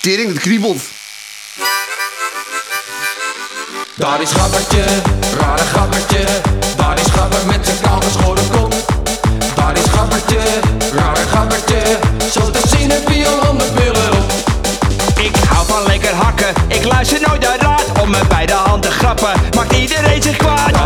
Tering, het kriebelt. Daar is Gabbertje, rare Gabbertje. Daar is Gabber met zijn kaalgeschoren kont. Daar is Gabbertje, rare Gabbertje. Zo te zien heb je al op. Ik hou van lekker hakken, ik luister nooit naar raad Om me bij de hand te grappen, maakt iedereen zich kwaad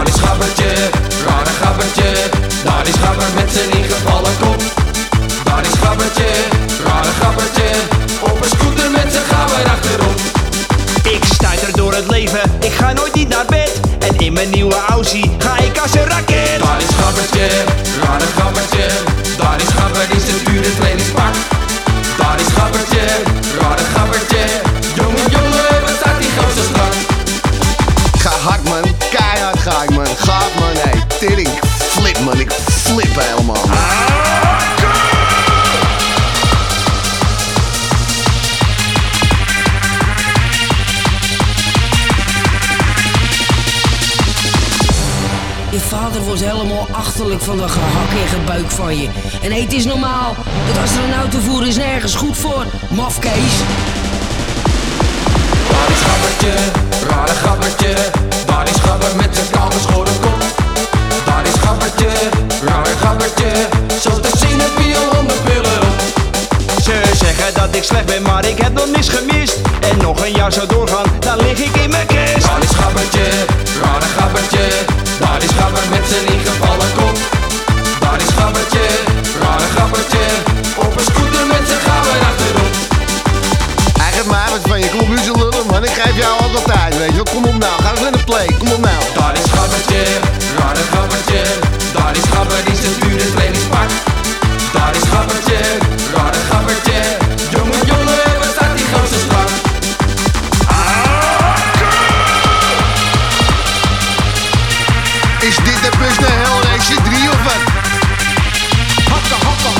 leven, ik ga nooit niet naar bed En in mijn nieuwe Aussie ga ik als een raket Daar is Gabbertje, rare Gabbertje. Daar is Gabber in zijn dure trainingspak. Daar is Gabbertje, rare Gabbertje. Jongen, jongen, wat staat die gozer strak? Ga hard, man. Keihard ga ik, man. Gaaf, man. Hey, tering. Ik flip, man. Ik flip helemaal, vader wordt helemaal achterlijk van dat gehak en gebuik van je. En hey, het is normaal. Het astronautenvoer is nergens goed voor. Mafkees. Daar is Gabbertje, rare Gabbertje. Daar is met zijn kaal geschoren kop. Daar is Gabbertje, rare Gabbertje. Zo te zien heb je honderd pillen. Ze zeggen dat ik slecht ben, maar ik heb nog niets gemist En nog een jaar zou doorgaan, dan lig ik in mijn weet je. Kom op nou. Ga eens naar de play. Kom op nou. Daar is Gabbertje, rare Gabbertje. Daar is Gabber in zijn dure trainingspak. Daar is Gabbertje, rare Gabbertje. Jongen, jongen, wat staat die gozer strak? Is dit de bus naar Hellraiser 3 of wat? Hakken, hakken,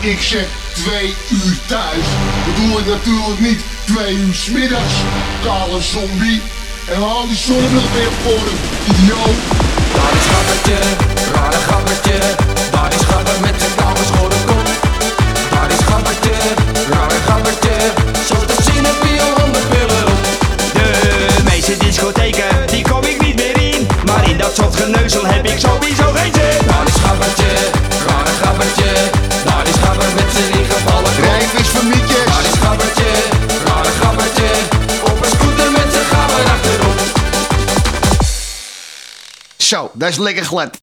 ik zeg twee uur thuis, bedoel ik natuurlijk niet twee uur smiddags. Kale zombie. En haal die zonnebril weer voor hem, idioot. Daar is Gabbertje, rare Gabbertje. Daar is met zijn kaal geschoren kop. Daar is Gabbertje, rare Gabbertje. Zo te zien heb je al honderd pillen op. De meeste discotheken, die kom ik niet meer in Maar in dat soort geneuzel heb ik sowieso Zo, dat is lekker glad.